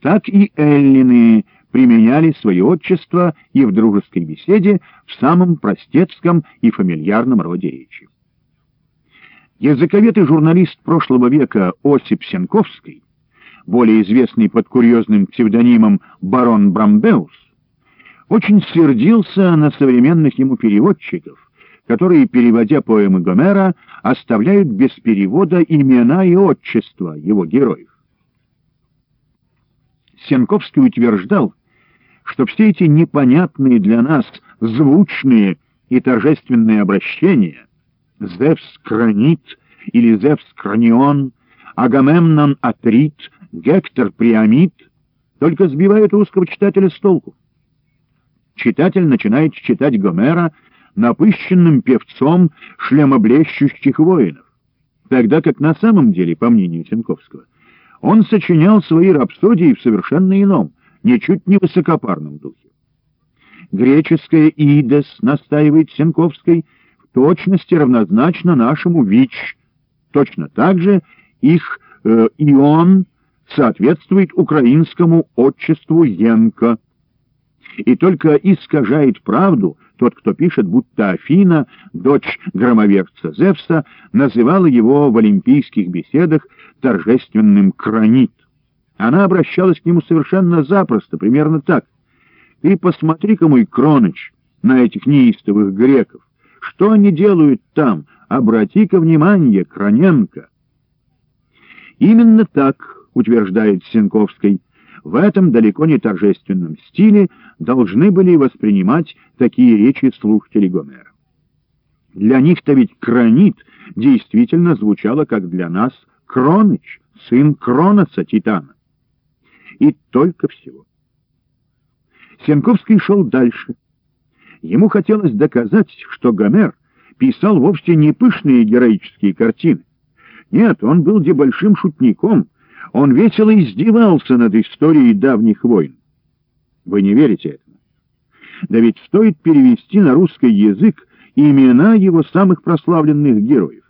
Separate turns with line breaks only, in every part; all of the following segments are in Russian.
так и эллины применяли свое отчество и в дружеской беседе в самом простецком и фамильярном роде речи. Языковед и журналист прошлого века Осип Сенковский, более известный под курьезным псевдонимом барон Брамбеус, очень сердился на современных ему переводчиков, которые, переводя поэмы Гомера, оставляют без перевода имена и отчества его героев. Сенковский утверждал, что все эти непонятные для нас звучные и торжественные обращения «Зевс Кранит» или «Зевс Кранион», «Агамемнон Атрит», «Гектор Приамид» только сбивают русского читателя с толку. Читатель начинает читать Гомера напыщенным певцом шлемоблещущих воинов, тогда как на самом деле, по мнению Сенковского, он сочинял свои рапсодии в совершенно ином, ничуть не высокопарном духе. Греческое «идес», настаивает Сенковской, в точности равнозначно нашему «вич». Точно так же их э, «ион» соответствует украинскому отчеству «енко». И только искажает правду тот, кто пишет, будто Афина, дочь громоверца Зевса, называла его в олимпийских беседах торжественным «кранит». Она обращалась к нему совершенно запросто, примерно так. «Ты посмотри-ка, мой Кроныч, на этих неистовых греков. Что они делают там? Обрати-ка внимание, Краненко!» Именно так, утверждает Сенковский, в этом далеко не торжественном стиле должны были воспринимать такие речи слушатели Гомера. Для них-то ведь Кранит действительно звучало, как для нас Кроныч, сын Кроноса Титана. И только всего. Сенковский шел дальше. Ему хотелось доказать, что Гомер писал вовсе не пышные героические картины. Нет, он был где большим шутником, он весело издевался над историей давних войн. Вы не верите этому? Да ведь стоит перевести на русский язык имена его самых прославленных героев.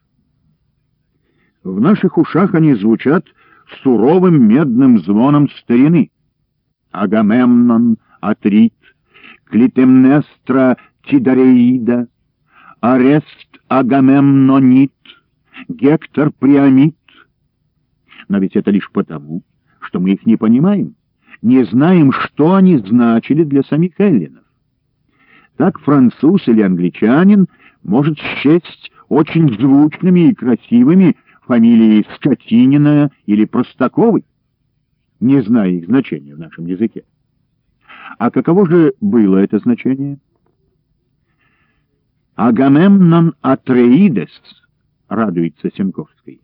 В наших ушах они звучат суровым медным звоном старины. Агамемнон, Атрит, Клитемнестра, Тидареида, Арест Агамемнонит, Гектор Приамид, но ведь это лишь потому, что мы их не понимаем, не знаем, что они значили для самих эллинов. Так француз или англичанин может счесть очень звучными и красивыми фамилии Скотинина или Простаковой, не зная их значения в нашем языке. А каково же было это значение? Агамемнон Атреидес, радуется Сенковский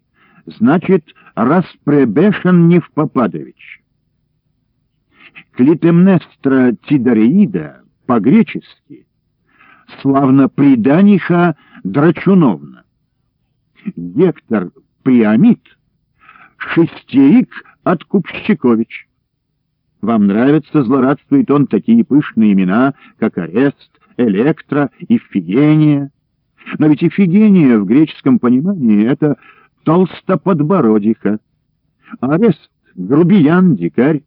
значит распребешен Невпопадович. Клитемнестра Тидареида по-гречески славно преданиха Драчуновна. Гектор Приамид шестерик от Купщикович. Вам нравится, злорадствует он, такие пышные имена, как Арест, Электра, Ифигения. Но ведь Ифигения в греческом понимании — это толстоподбородиха. Арест — грубиян, дикарь.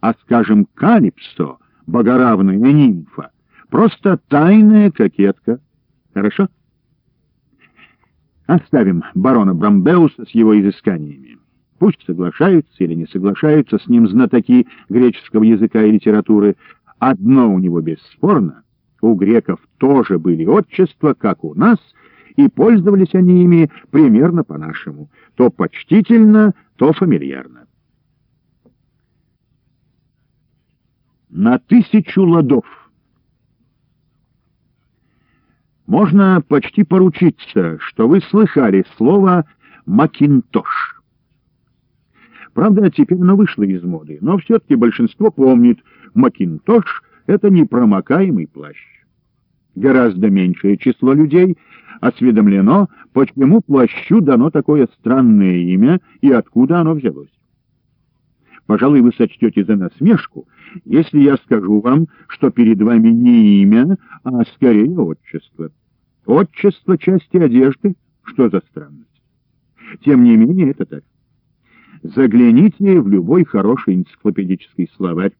А, скажем, Калипсо, богоравная нимфа, просто тайная кокетка. Хорошо? Оставим барона Брамбеуса с его изысканиями. Пусть соглашаются или не соглашаются с ним знатоки греческого языка и литературы. Одно у него бесспорно. У греков тоже были отчества, как у нас — и пользовались они ими примерно по-нашему, то почтительно, то фамильярно. На тысячу ладов. Можно почти поручиться, что вы слыхали слово «макинтош». Правда, теперь оно вышло из моды, но все-таки большинство помнит, макинтош — это непромокаемый плащ. Гораздо меньшее число людей осведомлено, почему плащу дано такое странное имя и откуда оно взялось. Пожалуй, вы сочтете за насмешку, если я скажу вам, что перед вами не имя, а скорее отчество. Отчество части одежды? Что за странность? Тем не менее, это так. Загляните в любой хороший энциклопедический словарь.